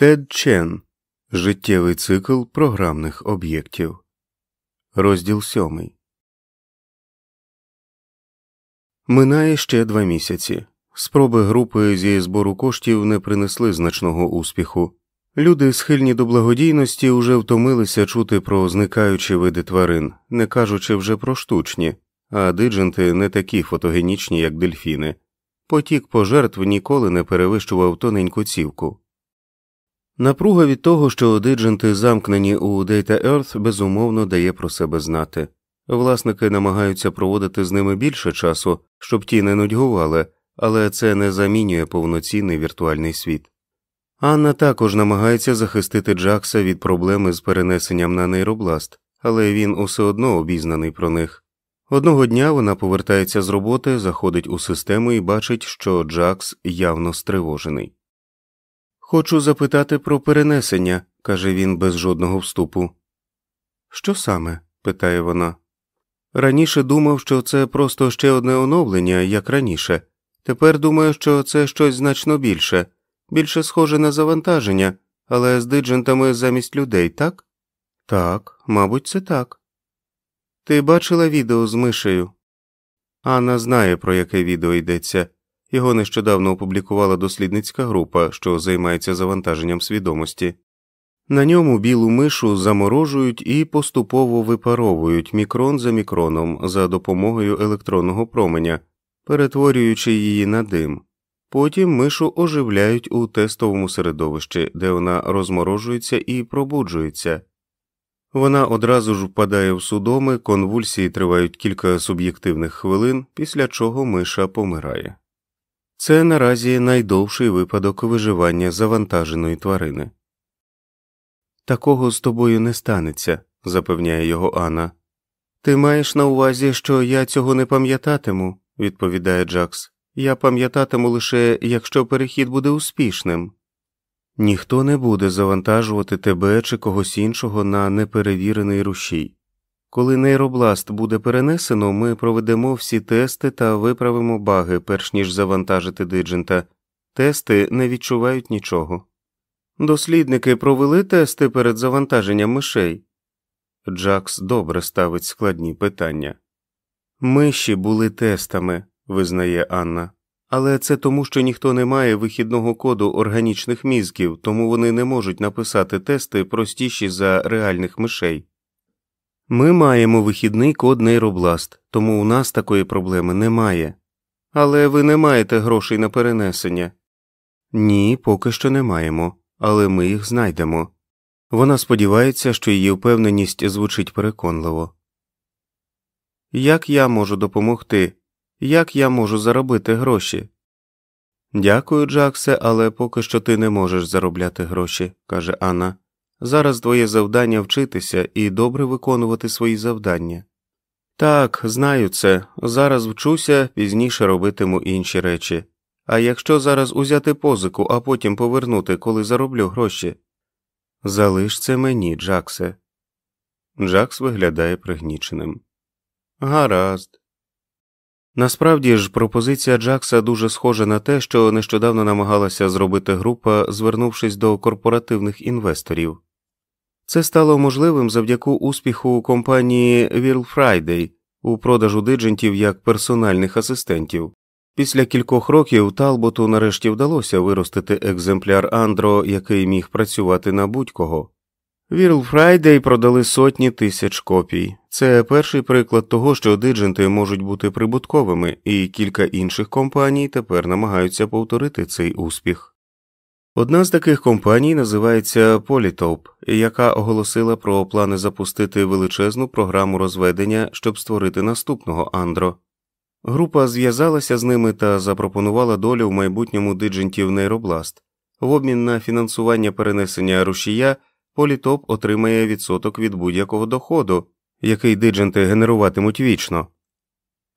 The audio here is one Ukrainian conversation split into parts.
Тед Чен Життєвий цикл програмних об'єктів. Розділ сьомий. Минає ще два місяці. Спроби групи зі збору коштів не принесли значного успіху. Люди, схильні до благодійності, уже втомилися чути про зникаючі види тварин, не кажучи вже про штучні, а дидженти не такі фотогенічні, як дельфіни. Потік пожертв ніколи не перевищував тоненьку цівку. Напруга від того, що дидженти замкнені у Data Earth, безумовно дає про себе знати. Власники намагаються проводити з ними більше часу, щоб ті не нудьгували, але це не замінює повноцінний віртуальний світ. Анна також намагається захистити Джакса від проблеми з перенесенням на нейробласт, але він усе одно обізнаний про них. Одного дня вона повертається з роботи, заходить у систему і бачить, що Джакс явно стривожений. Хочу запитати про перенесення, каже він без жодного вступу. Що саме? питає вона. Раніше думав, що це просто ще одне оновлення, як раніше. Тепер думаю, що це щось значно більше, більше схоже на завантаження, але з диджентами замість людей, так? Так, мабуть, це так. Ти бачила відео з мишею? Анна знає, про яке відео йдеться. Його нещодавно опублікувала дослідницька група, що займається завантаженням свідомості. На ньому білу мишу заморожують і поступово випаровують мікрон за мікроном за допомогою електронного променя, перетворюючи її на дим. Потім мишу оживляють у тестовому середовищі, де вона розморожується і пробуджується. Вона одразу ж впадає в судоми, конвульсії тривають кілька суб'єктивних хвилин, після чого миша помирає. Це наразі найдовший випадок виживання завантаженої тварини. Такого з тобою не станеться, запевняє його Анна. Ти маєш на увазі, що я цього не пам'ятатиму, відповідає Джакс. Я пам'ятатиму лише, якщо перехід буде успішним. Ніхто не буде завантажувати тебе чи когось іншого на неперевірений рушій. Коли нейробласт буде перенесено, ми проведемо всі тести та виправимо баги, перш ніж завантажити диджента. Тести не відчувають нічого. Дослідники провели тести перед завантаженням мишей. Джакс добре ставить складні питання. Миші були тестами, визнає Анна, але це тому, що ніхто не має вихідного коду органічних мізків, тому вони не можуть написати тести простіші за реальних мишей. Ми маємо вихідний код нейробласт, тому у нас такої проблеми немає. Але ви не маєте грошей на перенесення. Ні, поки що не маємо, але ми їх знайдемо. Вона сподівається, що її впевненість звучить переконливо. Як я можу допомогти? Як я можу заробити гроші? Дякую, Джаксе, але поки що ти не можеш заробляти гроші, каже Анна. Зараз твоє завдання вчитися і добре виконувати свої завдання. Так, знаю це, зараз вчуся, пізніше робитиму інші речі. А якщо зараз узяти позику, а потім повернути, коли зароблю гроші. Залиш це мені, Джаксе. Джакс виглядає пригніченим. Гаразд. Насправді ж, пропозиція Джакса дуже схожа на те, що нещодавно намагалася зробити група, звернувшись до корпоративних інвесторів. Це стало можливим завдяки успіху компанії Will Friday у продажу диджентів як персональних асистентів. Після кількох років Талботу нарешті вдалося виростити екземпляр Андро, який міг працювати на будь-кого. Will Friday продали сотні тисяч копій. Це перший приклад того, що дидженти можуть бути прибутковими, і кілька інших компаній тепер намагаються повторити цей успіх. Одна з таких компаній називається Polytope, яка оголосила про плани запустити величезну програму розведення, щоб створити наступного Андро. Група зв'язалася з ними та запропонувала долю в майбутньому диджентів нейробласт. В обмін на фінансування перенесення рушія Polytope отримає відсоток від будь-якого доходу, який дидженти генеруватимуть вічно.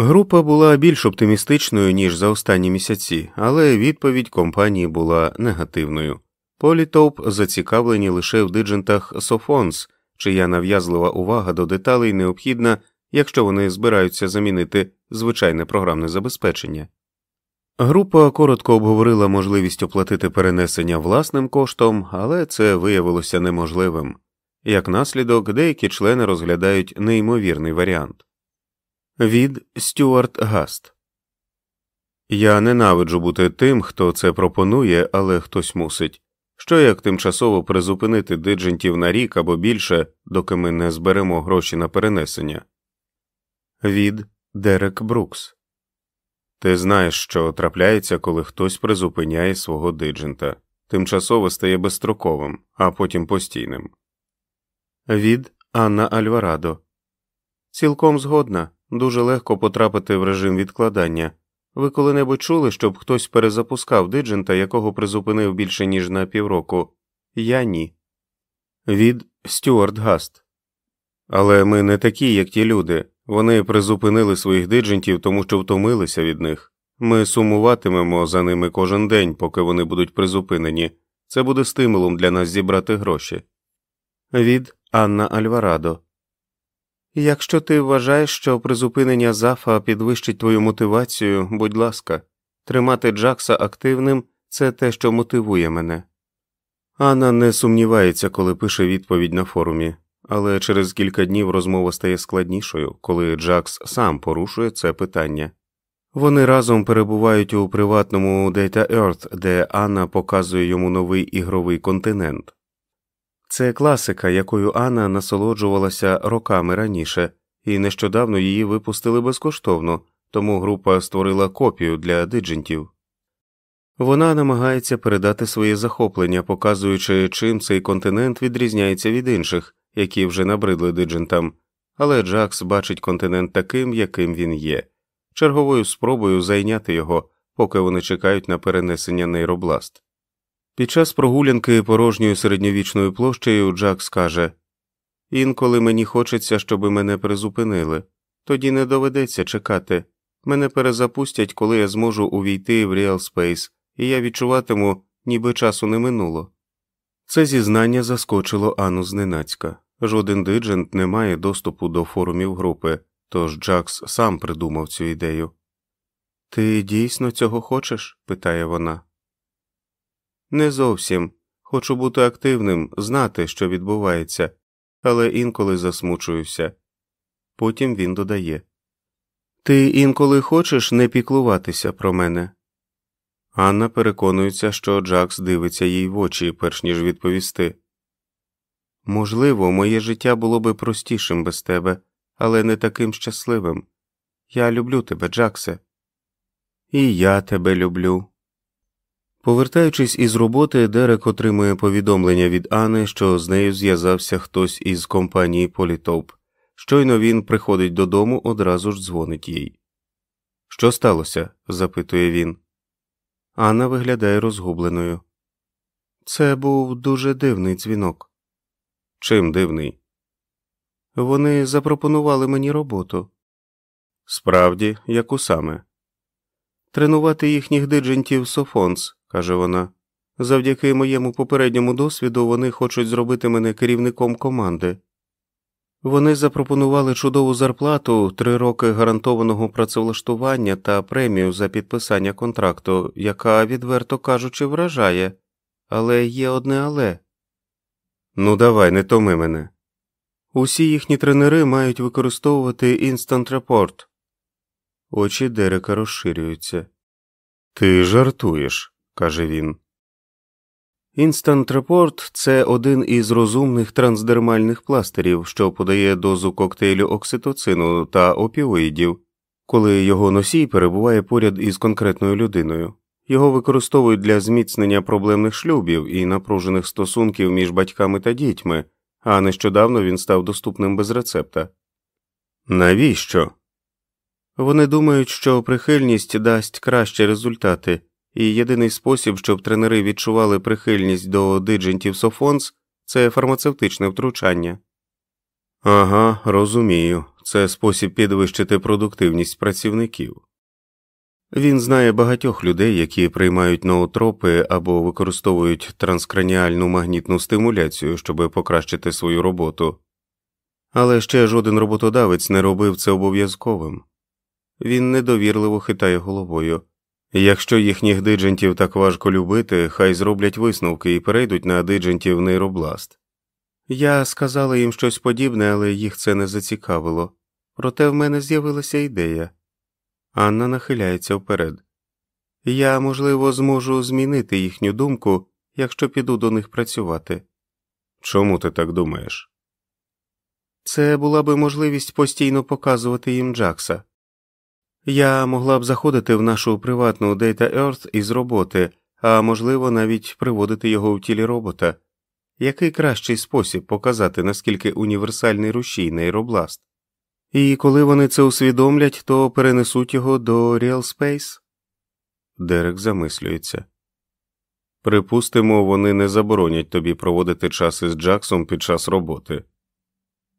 Група була більш оптимістичною, ніж за останні місяці, але відповідь компанії була негативною. Політоп зацікавлені лише в диджентах Софонс, чия нав'язлива увага до деталей необхідна, якщо вони збираються замінити звичайне програмне забезпечення. Група коротко обговорила можливість оплатити перенесення власним коштом, але це виявилося неможливим. Як наслідок, деякі члени розглядають неймовірний варіант від Стюарт Гаст. Я ненавиджу бути тим, хто це пропонує, але хтось мусить. Що як тимчасово призупинити диджентів на рік або більше, доки ми не зберемо гроші на перенесення? Від Дерек Брукс. Ти знаєш, що трапляється, коли хтось призупиняє свого диджента, тимчасово стає безстроковим, а потім постійним. Від Анна Альварадо. Цілком згодна. Дуже легко потрапити в режим відкладання. Ви коли-небудь чули, щоб хтось перезапускав диджента, якого призупинив більше ніж на півроку? Я ні. Від Стюарт Гаст. Але ми не такі, як ті люди. Вони призупинили своїх диджентів, тому що втомилися від них. Ми сумуватимемо за ними кожен день, поки вони будуть призупинені. Це буде стимулом для нас зібрати гроші. Від Анна Альварадо. Якщо ти вважаєш, що призупинення зафа підвищить твою мотивацію, будь ласка, тримати Джакса активним це те, що мотивує мене. Анна не сумнівається, коли пише відповідь на форумі, але через кілька днів розмова стає складнішою, коли Джакс сам порушує це питання. Вони разом перебувають у приватному Data Earth, де Анна показує йому новий ігровий континент. Це класика, якою Анна насолоджувалася роками раніше, і нещодавно її випустили безкоштовно, тому група створила копію для диджентів. Вона намагається передати своє захоплення, показуючи, чим цей континент відрізняється від інших, які вже набридли диджентам, але Джакс бачить континент таким, яким він є, черговою спробою зайняти його, поки вони чекають на перенесення нейробласт. Під час прогулянки порожньою середньовічною площею Джак скаже Інколи мені хочеться, щоб мене призупинили, тоді не доведеться чекати. Мене перезапустять, коли я зможу увійти в Real Space, і я відчуватиму, ніби часу не минуло. Це зізнання заскочило Анну зненацька. Жоден диджент не має доступу до форумів групи, тож Джакс сам придумав цю ідею. Ти дійсно цього хочеш? питає вона. Не зовсім. Хочу бути активним, знати, що відбувається, але інколи засмучуюся. Потім він додає Ти інколи хочеш не піклуватися про мене. Анна переконується, що Джакс дивиться їй в очі, перш ніж відповісти. Можливо, моє життя було би простішим без тебе, але не таким щасливим. Я люблю тебе, Джаксе. І я тебе люблю. Повертаючись із роботи, Дерек отримує повідомлення від Ани, що з нею зв'язався хтось із компанії Політоп. Щойно він приходить додому, одразу ж дзвонить їй. Що сталося? запитує він. Анна виглядає розгубленою. Це був дуже дивний дзвінок. Чим дивний? Вони запропонували мені роботу. Справді, яку саме? Тренувати їхніх диджентів Софонс каже вона. Завдяки моєму попередньому досвіду вони хочуть зробити мене керівником команди. Вони запропонували чудову зарплату, три роки гарантованого працевлаштування та премію за підписання контракту, яка, відверто кажучи, вражає, але є одне але. Ну, давай, не томи мене. Усі їхні тренери мають використовувати Instant Report. Очі Дерека розширюються. Ти жартуєш каже він. Instant Report – це один із розумних трансдермальних пластирів, що подає дозу коктейлю окситоцину та опіоїдів, коли його носій перебуває поряд із конкретною людиною. Його використовують для зміцнення проблемних шлюбів і напружених стосунків між батьками та дітьми, а нещодавно він став доступним без рецепта. Навіщо? Вони думають, що прихильність дасть кращі результати, і єдиний спосіб, щоб тренери відчували прихильність до диджентів Софонс, це фармацевтичне втручання. Ага, розумію, це спосіб підвищити продуктивність працівників. Він знає багатьох людей, які приймають ноотропи або використовують транскраніальну магнітну стимуляцію, щоб покращити свою роботу, але ще жоден роботодавець не робив це обов'язковим. Він недовірливо хитає головою. Якщо їхніх диджентів так важко любити, хай зроблять висновки і перейдуть на диджентів нейробласт. Я сказала їм щось подібне, але їх це не зацікавило. Проте в мене з'явилася ідея. Анна нахиляється вперед. Я, можливо, зможу змінити їхню думку, якщо піду до них працювати. Чому ти так думаєш? Це була би можливість постійно показувати їм Джакса. Я могла б заходити в нашу приватну Data Earth із роботи, а можливо, навіть приводити його в тілі робота. Який кращий спосіб показати, наскільки універсальний рушій нейробласт? І коли вони це усвідомлять, то перенесуть його до Real Space? Дерек замислюється. Припустимо, вони не заборонять тобі проводити час із Джаксом під час роботи.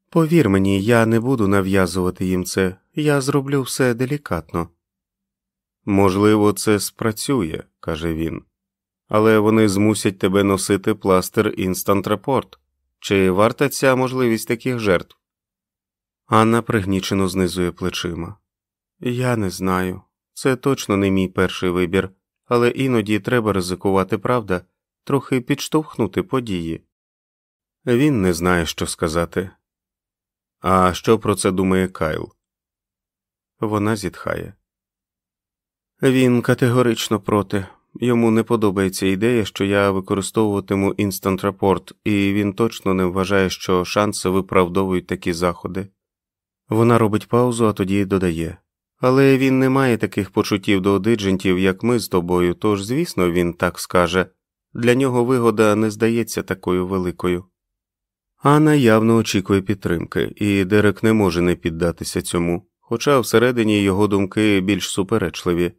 Повір мені, я не буду нав'язувати їм це, я зроблю все делікатно. Можливо, це спрацює, каже він, але вони змусять тебе носити пластир інстант репорт. Чи варта ця можливість таких жертв? Анна пригнічено знизує плечима. Я не знаю. Це точно не мій перший вибір, але іноді треба ризикувати, правда, трохи підштовхнути події. Він не знає, що сказати. А що про це думає Кайл? Вона зітхає. Він категорично проти. Йому не подобається ідея, що я використовуватиму інстант рапорт, і він точно не вважає, що шанси виправдовують такі заходи. Вона робить паузу, а тоді додає але він не має таких почуттів до одиджентів, як ми з тобою, тож, звісно, він так скаже для нього вигода не здається такою великою. Анна явно очікує підтримки, і Дерек не може не піддатися цьому, хоча всередині його думки більш суперечливі.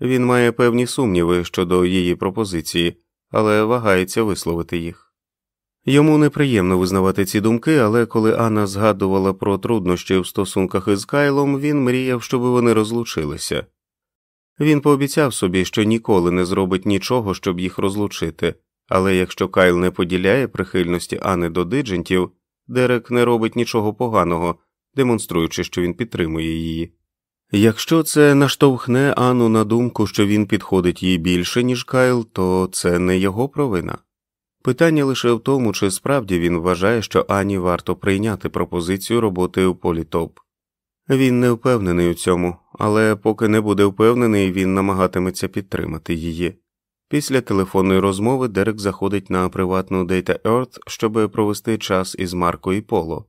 Він має певні сумніви щодо її пропозиції, але вагається висловити їх. Йому неприємно визнавати ці думки, але коли Анна згадувала про труднощі в стосунках із Кайлом, він мріяв, щоб вони розлучилися. Він пообіцяв собі, що ніколи не зробить нічого, щоб їх розлучити, але якщо Кайл не поділяє прихильності Анни до диджентів, Дерек не робить нічого поганого, демонструючи, що він підтримує її. Якщо це наштовхне Анну на думку, що він підходить їй більше, ніж Кайл, то це не його провина. Питання лише в тому, чи справді він вважає, що Ані варто прийняти пропозицію роботи у політоп. Він не впевнений у цьому, але поки не буде впевнений, він намагатиметься підтримати її. Після телефонної розмови Дерек заходить на приватну Data Earth, щоб провести час із Марко і Поло.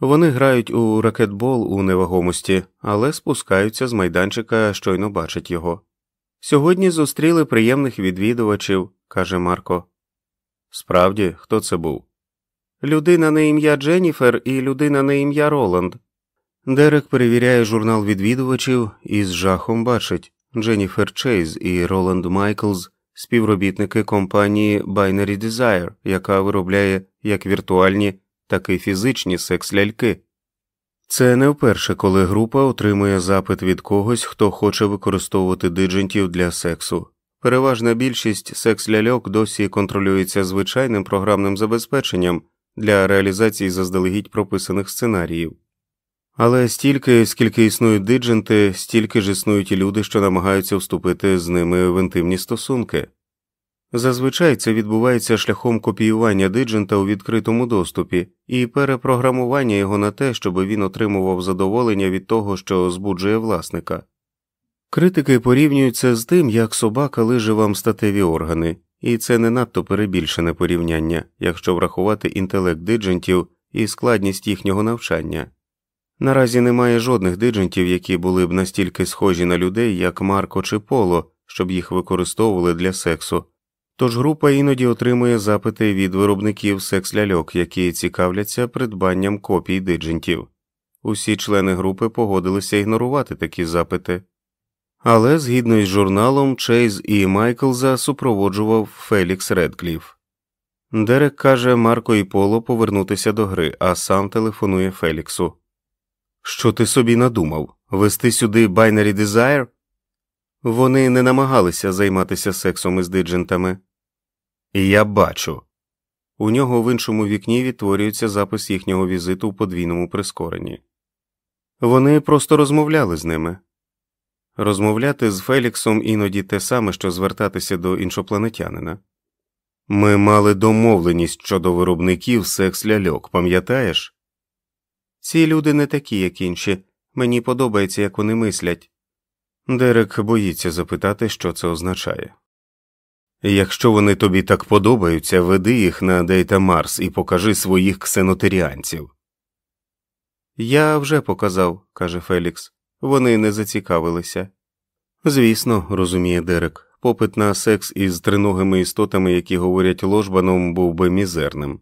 Вони грають у ракетбол у невагомості, але спускаються з майданчика, щойно бачать його. Сьогодні зустріли приємних відвідувачів, каже Марко. Справді, хто це був? Людина на ім'я Дженніфер і людина на ім'я Роланд. Дерек перевіряє журнал відвідувачів і з жахом бачить Дженніфер Чейз і Роланд Майклз, співробітники компанії Binary Desire, яка виробляє як віртуальні, так і фізичні секс ляльки. Це не вперше, коли група отримує запит від когось, хто хоче використовувати диджентів для сексу. Переважна більшість секс-ляльок досі контролюється звичайним програмним забезпеченням для реалізації заздалегідь прописаних сценаріїв. Але стільки, скільки існують дидженти, стільки ж існують і люди, що намагаються вступити з ними в інтимні стосунки. Зазвичай це відбувається шляхом копіювання диджента у відкритому доступі і перепрограмування його на те, щоб він отримував задоволення від того, що збуджує власника. Критики порівнюють це з тим, як собака лиже вам статеві органи, і це не надто перебільшене порівняння, якщо врахувати інтелект диджентів і складність їхнього навчання. Наразі немає жодних диджентів, які були б настільки схожі на людей, як Марко чи Поло, щоб їх використовували для сексу, тож група іноді отримує запити від виробників секс-ляльок, які цікавляться придбанням копій диджентів. Усі члени групи погодилися ігнорувати такі запити. Але згідно із журналом, Чейз і Майклза супроводжував Фелікс Редкліф. Дерек каже Марко і Поло повернутися до гри, а сам телефонує Феліксу. Що ти собі надумав? Вести сюди Binary Desire?» Вони не намагалися займатися сексом із диджентами. Я бачу. У нього в іншому вікні відтворюється запис їхнього візиту в подвійному прискоренні. Вони просто розмовляли з ними. Розмовляти з Феліксом іноді те саме, що звертатися до іншопланетянина. Ми мали домовленість щодо виробників секс ляльок, пам'ятаєш? Ці люди не такі, як інші. Мені подобається, як вони мислять. Дерек боїться запитати, що це означає. Якщо вони тобі так подобаються, веди їх на Дейта Марс і покажи своїх ксенотеріанців. Я вже показав, каже Фелікс. Вони не зацікавилися. Звісно, розуміє Дерек, попит на секс із триногими істотами, які говорять ложбаном, був би мізерним.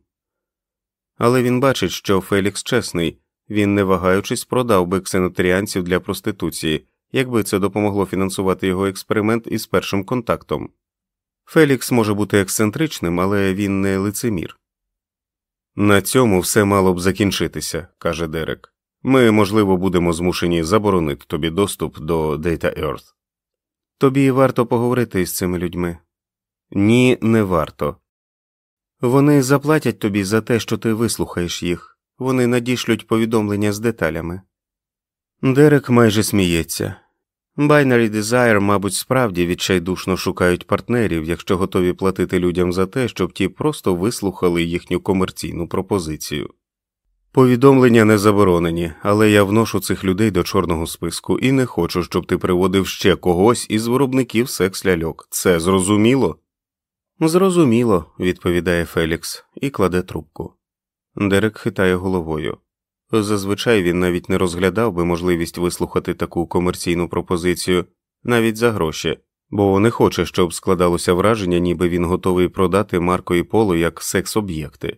Але він бачить, що Фелікс чесний, він, не вагаючись, продав би ксенотеріанців для проституції, якби це допомогло фінансувати його експеримент із першим контактом. Фелікс може бути ексцентричним, але він не лицемір. На цьому все мало б закінчитися, каже Дерек. Ми, можливо, будемо змушені заборонити тобі доступ до Data Earth. Тобі варто поговорити із цими людьми. Ні, не варто. Вони заплатять тобі за те, що ти вислухаєш їх, вони надішлють повідомлення з деталями. Дерек майже сміється. Binary Desire, мабуть, справді відчайдушно шукають партнерів, якщо готові платити людям за те, щоб ті просто вислухали їхню комерційну пропозицію. Повідомлення не заборонені, але я вношу цих людей до чорного списку і не хочу, щоб ти приводив ще когось із виробників секс ляльок. Це зрозуміло? Зрозуміло, відповідає Фелікс і кладе трубку. Дерек хитає головою. Зазвичай він навіть не розглядав би можливість вислухати таку комерційну пропозицію навіть за гроші, бо не хоче, щоб складалося враження, ніби він готовий продати Марко і Поло як секс-об'єкти.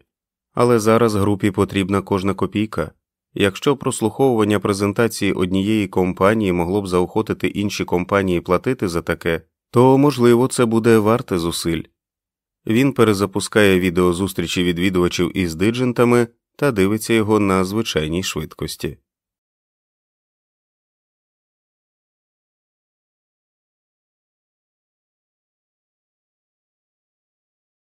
Але зараз групі потрібна кожна копійка. Якщо прослуховування презентації однієї компанії могло б заохотити інші компанії платити за таке, то можливо це буде варте зусиль. Він перезапускає відеозустрічі відвідувачів із диджентами та дивиться його на звичайній швидкості.